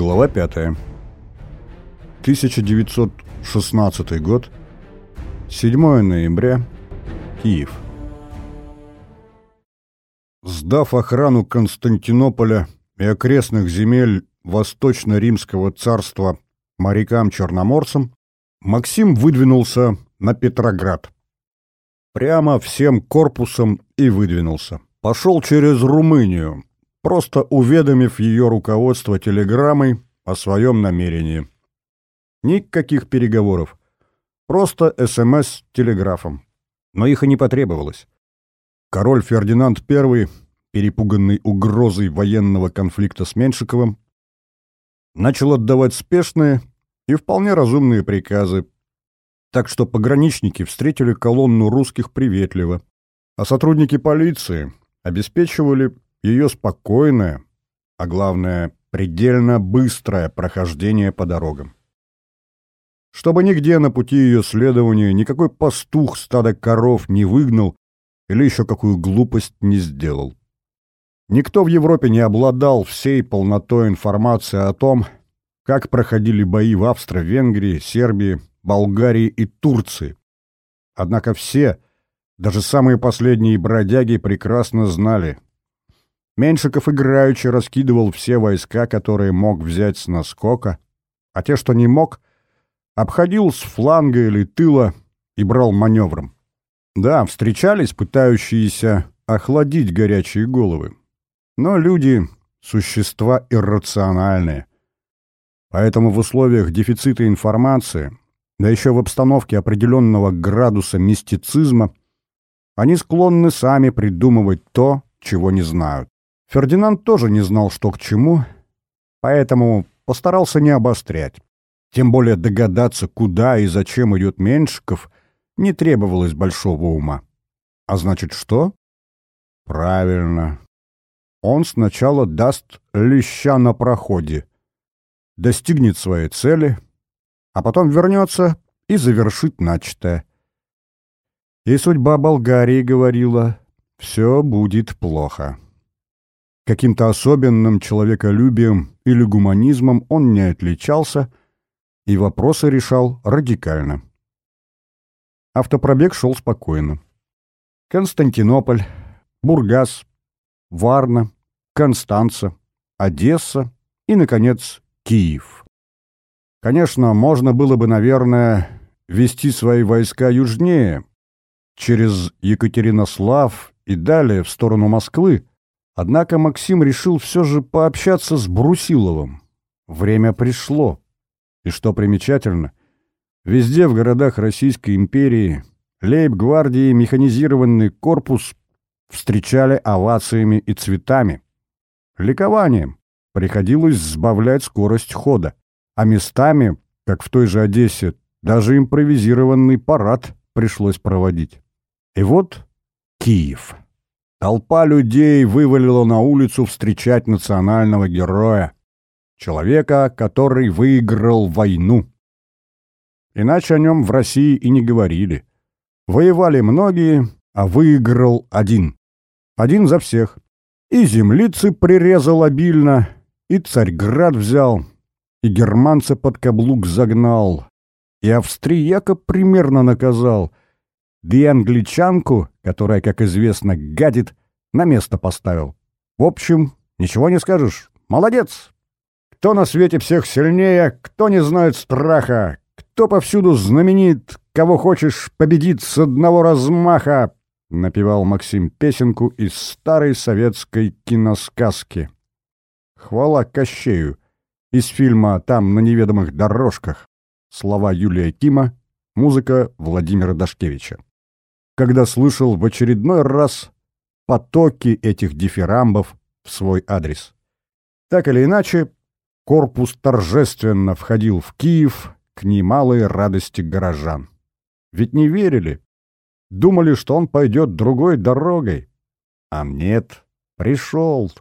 Глава 5. 1916 год. 7 ноября. Киев. Сдав охрану Константинополя и окрестных земель Восточно-Римского царства морякам-черноморцам, Максим выдвинулся на Петроград. Прямо всем корпусом и выдвинулся. Пошел через Румынию, просто уведомив ее руководство телеграммой о своем намерении. Никаких переговоров. Просто СМС телеграфом. Но их и не потребовалось. Король Фердинанд I, перепуганный угрозой военного конфликта с Меншиковым, начал отдавать спешные и вполне разумные приказы. Так что пограничники встретили колонну русских приветливо, а сотрудники полиции обеспечивали ее спокойное, а главное, предельно быстрое прохождение по дорогам. Чтобы нигде на пути ее следования никакой пастух стада коров не выгнал или еще какую глупость не сделал. Никто в Европе не обладал всей полнотой информации о том, как проходили бои в Австро-Венгрии, Сербии, Болгарии и Турции. Однако все, даже самые последние бродяги, прекрасно знали, Меньшиков играючи раскидывал все войска, которые мог взять с наскока, а те, что не мог, обходил с фланга или тыла и брал маневром. Да, встречались пытающиеся охладить горячие головы. Но люди — существа иррациональные. Поэтому в условиях дефицита информации, да еще в обстановке определенного градуса мистицизма, они склонны сами придумывать то, чего не знают. Фердинанд тоже не знал, что к чему, поэтому постарался не обострять. Тем более догадаться, куда и зачем идет Меншиков, не требовалось большого ума. А значит, что? Правильно. Он сначала даст леща на проходе, достигнет своей цели, а потом вернется и завершит начатое. И судьба Болгарии говорила, все будет плохо. Каким-то особенным человеколюбием или гуманизмом он не отличался и вопросы решал радикально. Автопробег шел спокойно. Константинополь, Бургас, Варна, Констанца, Одесса и, наконец, Киев. Конечно, можно было бы, наверное, вести свои войска южнее, через Екатеринослав и далее в сторону Москвы, Однако Максим решил все же пообщаться с Брусиловым. Время пришло. И что примечательно, везде в городах Российской империи лейб-гвардии механизированный корпус встречали овациями и цветами. Ликованием приходилось сбавлять скорость хода, а местами, как в той же Одессе, даже импровизированный парад пришлось проводить. И вот Киев. Толпа людей вывалила на улицу встречать национального героя. Человека, который выиграл войну. Иначе о нем в России и не говорили. Воевали многие, а выиграл один. Один за всех. И землицы прирезал обильно, и Царьград взял, и германца под каблук загнал, и австрияка примерно наказал — да и англичанку, которая, как известно, гадит, на место поставил. В общем, ничего не скажешь. Молодец! Кто на свете всех сильнее, кто не знает страха, кто повсюду знаменит, кого хочешь победить с одного размаха, напевал Максим песенку из старой советской киносказки. Хвала Кощею из фильма «Там на неведомых дорожках». Слова Юлия Кима, музыка Владимира Дашкевича когда слышал в очередной раз потоки этих дифирамбов в свой адрес. Так или иначе, корпус торжественно входил в Киев к немалой радости горожан. Ведь не верили, думали, что он пойдет другой дорогой. А нет, пришел.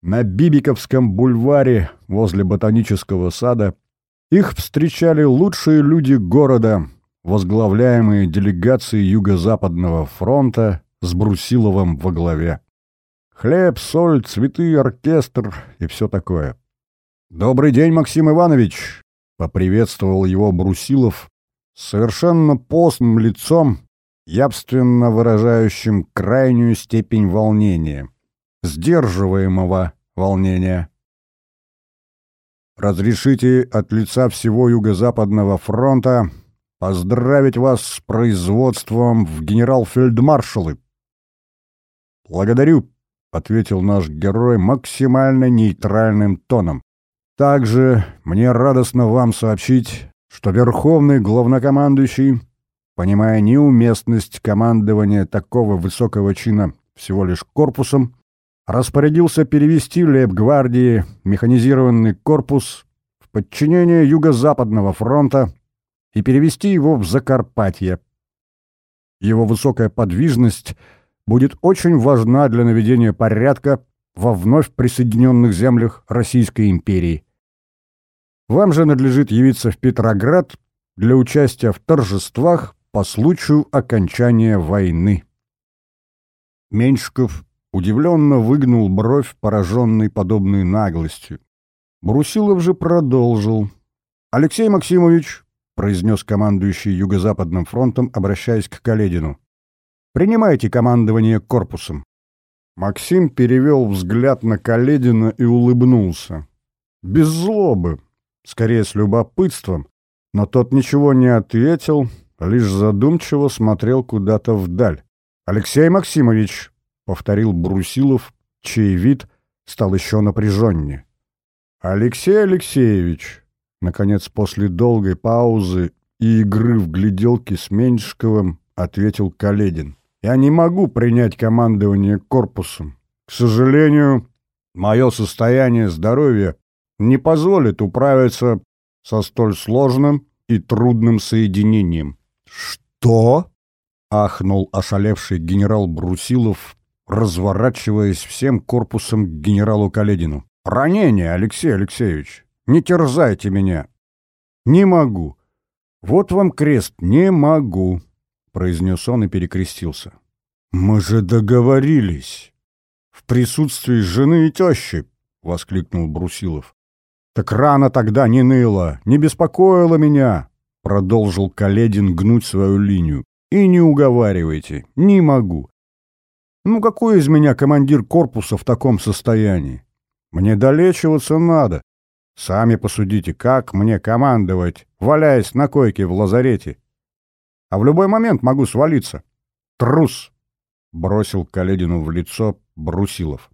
На Бибиковском бульваре возле ботанического сада их встречали лучшие люди города — возглавляемые делегацией Юго-Западного фронта с Брусиловым во главе. Хлеб, соль, цветы, оркестр и все такое. «Добрый день, Максим Иванович!» — поприветствовал его Брусилов совершенно постным лицом, явственно выражающим крайнюю степень волнения, сдерживаемого волнения. «Разрешите от лица всего Юго-Западного фронта поздравить вас с производством в генерал-фельдмаршалы». «Благодарю», — ответил наш герой максимально нейтральным тоном. «Также мне радостно вам сообщить, что Верховный Главнокомандующий, понимая неуместность командования такого высокого чина всего лишь корпусом, распорядился перевести лейб-гвардии механизированный корпус в подчинение Юго-Западного фронта и перевести его в Закарпатье. Его высокая подвижность будет очень важна для наведения порядка во вновь присоединенных землях Российской империи. Вам же надлежит явиться в Петроград для участия в торжествах по случаю окончания войны. Меньшиков удивленно выгнул бровь, пораженный подобной наглостью. Брусилов же продолжил. «Алексей Максимович», — произнес командующий Юго-Западным фронтом, обращаясь к Каледину, — «принимайте командование корпусом». Максим перевел взгляд на Каледина и улыбнулся. Без злобы, скорее с любопытством, но тот ничего не ответил, лишь задумчиво смотрел куда-то вдаль. «Алексей Максимович», повторил Брусилов, чей вид стал еще напряженнее. «Алексей Алексеевич!» Наконец, после долгой паузы и игры в гляделки с Меньшковым, ответил Каледин. «Я не могу принять командование корпусом. К сожалению, мое состояние здоровья не позволит управиться со столь сложным и трудным соединением». «Что?» — ахнул ошалевший генерал Брусилов, разворачиваясь всем корпусом к генералу Каледину. «Ранение, Алексей Алексеевич! Не терзайте меня!» «Не могу! Вот вам крест, не могу!» — произнес он и перекрестился. «Мы же договорились!» «В присутствии жены и тещи!» — воскликнул Брусилов. «Так рано тогда не ныло, не беспокоило меня!» — продолжил Каледин гнуть свою линию. «И не уговаривайте, не могу. Ну какой из меня командир корпуса в таком состоянии? Мне долечиваться надо. Сами посудите, как мне командовать, валяясь на койке в лазарете? А в любой момент могу свалиться. Трус! — бросил Каледину в лицо Брусилов.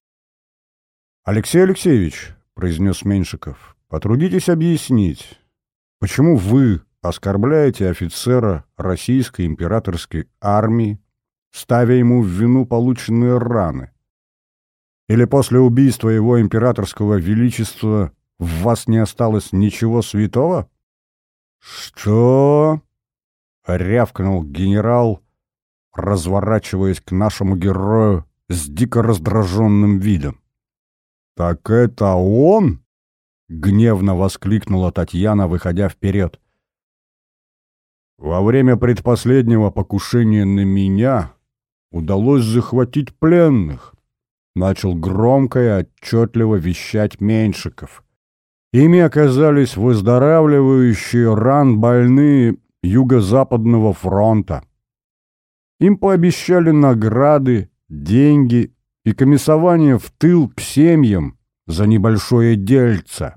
«Алексей Алексеевич», — произнес Меньшиков, — «потрудитесь объяснить, почему вы оскорбляете офицера российской императорской армии, ставя ему в вину полученные раны? Или после убийства его императорского величества в вас не осталось ничего святого? Что? рявкнул генерал, разворачиваясь к нашему герою с дико раздраженным видом. Так это он? гневно воскликнула Татьяна, выходя вперед. Во время предпоследнего покушения на меня удалось захватить пленных. Начал громко и отчетливо вещать Меньшиков. Ими оказались выздоравливающие ран больные Юго-Западного фронта. Им пообещали награды, деньги и комиссование в тыл к семьям за небольшое дельце.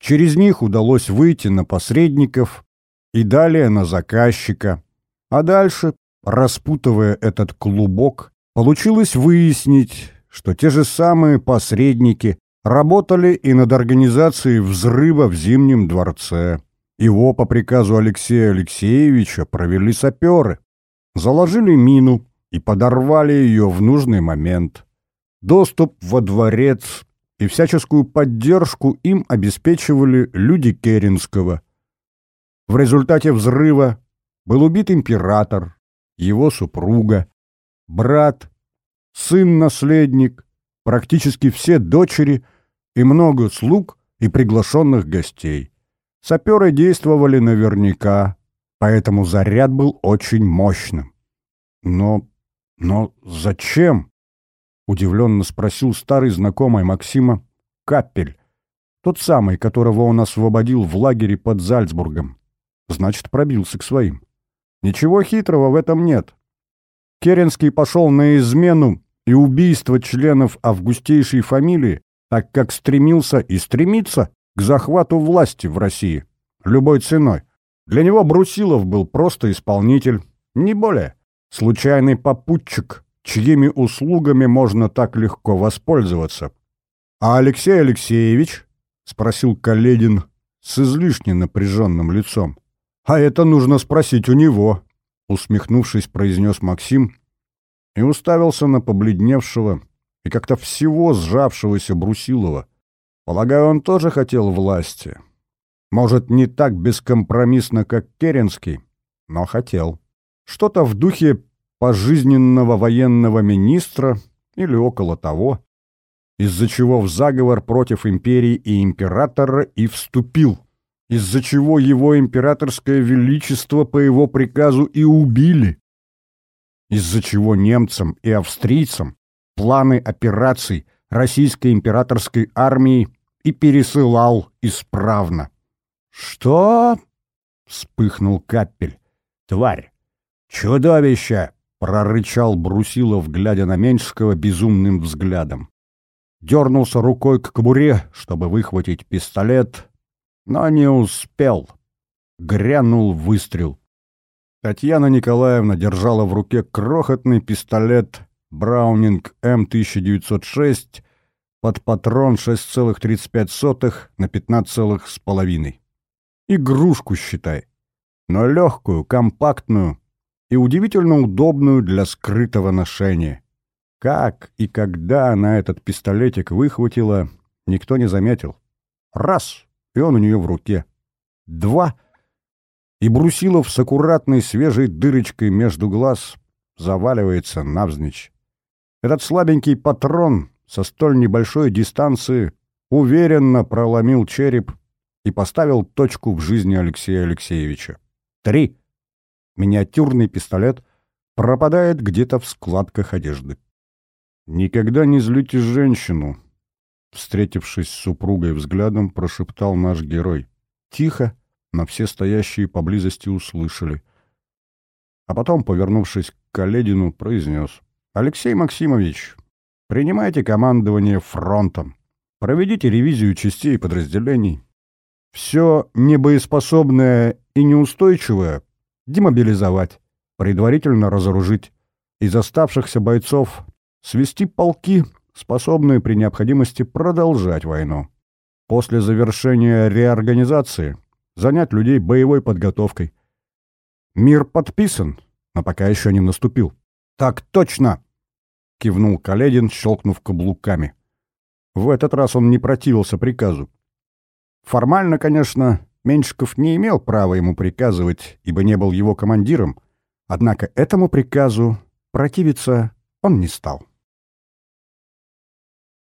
Через них удалось выйти на посредников и далее на заказчика, а дальше Распутывая этот клубок, получилось выяснить, что те же самые посредники работали и над организацией взрыва в Зимнем дворце. Его по приказу Алексея Алексеевича провели саперы, заложили мину и подорвали ее в нужный момент. Доступ во дворец и всяческую поддержку им обеспечивали люди Керенского. В результате взрыва был убит император, его супруга, брат, сын-наследник, практически все дочери и много слуг и приглашенных гостей. Саперы действовали наверняка, поэтому заряд был очень мощным. Но... но зачем? Удивленно спросил старый знакомый Максима Капель, Тот самый, которого он освободил в лагере под Зальцбургом. Значит, пробился к своим. Ничего хитрого в этом нет. Керенский пошел на измену и убийство членов августейшей фамилии, так как стремился и стремится к захвату власти в России. Любой ценой. Для него Брусилов был просто исполнитель, не более. Случайный попутчик, чьими услугами можно так легко воспользоваться. «А Алексей Алексеевич?» — спросил Каледин с излишне напряженным лицом. «А это нужно спросить у него», — усмехнувшись, произнес Максим и уставился на побледневшего и как-то всего сжавшегося Брусилова. Полагаю, он тоже хотел власти. Может, не так бескомпромиссно, как Керенский, но хотел. Что-то в духе пожизненного военного министра или около того, из-за чего в заговор против империи и императора и вступил, из-за чего его императорское величество по его приказу и убили, из-за чего немцам и австрийцам планы операций российской императорской армии и пересылал исправно. «Что?» — вспыхнул Капель. «Тварь! Чудовище!» — прорычал Брусилов, глядя на Меньшского безумным взглядом. Дернулся рукой к кобуре, чтобы выхватить пистолет, но не успел. Грянул выстрел. Татьяна Николаевна держала в руке крохотный пистолет Браунинг М1906 под патрон 6,35 на 15,5. Игрушку, считай. Но легкую, компактную и удивительно удобную для скрытого ношения. Как и когда она этот пистолетик выхватила, никто не заметил. Раз — и он у нее в руке. Два — и Брусилов с аккуратной свежей дырочкой между глаз заваливается навзничь. Этот слабенький патрон со столь небольшой дистанции уверенно проломил череп и поставил точку в жизни Алексея Алексеевича. Три. Миниатюрный пистолет пропадает где-то в складках одежды. «Никогда не злите женщину», — встретившись с супругой взглядом, прошептал наш герой. Тихо, но все стоящие поблизости услышали. А потом, повернувшись к Каледину, произнес. «Алексей Максимович, принимайте командование фронтом. Проведите ревизию частей и подразделений. Все небоеспособное и неустойчивое демобилизовать, предварительно разоружить. Из оставшихся бойцов свести полки, способные при необходимости продолжать войну. После завершения реорганизации занять людей боевой подготовкой. Мир подписан, но пока еще не наступил. «Так точно!» — кивнул Каледин, щелкнув каблуками. В этот раз он не противился приказу. Формально, конечно, Меньшиков не имел права ему приказывать, ибо не был его командиром, однако этому приказу противиться он не стал.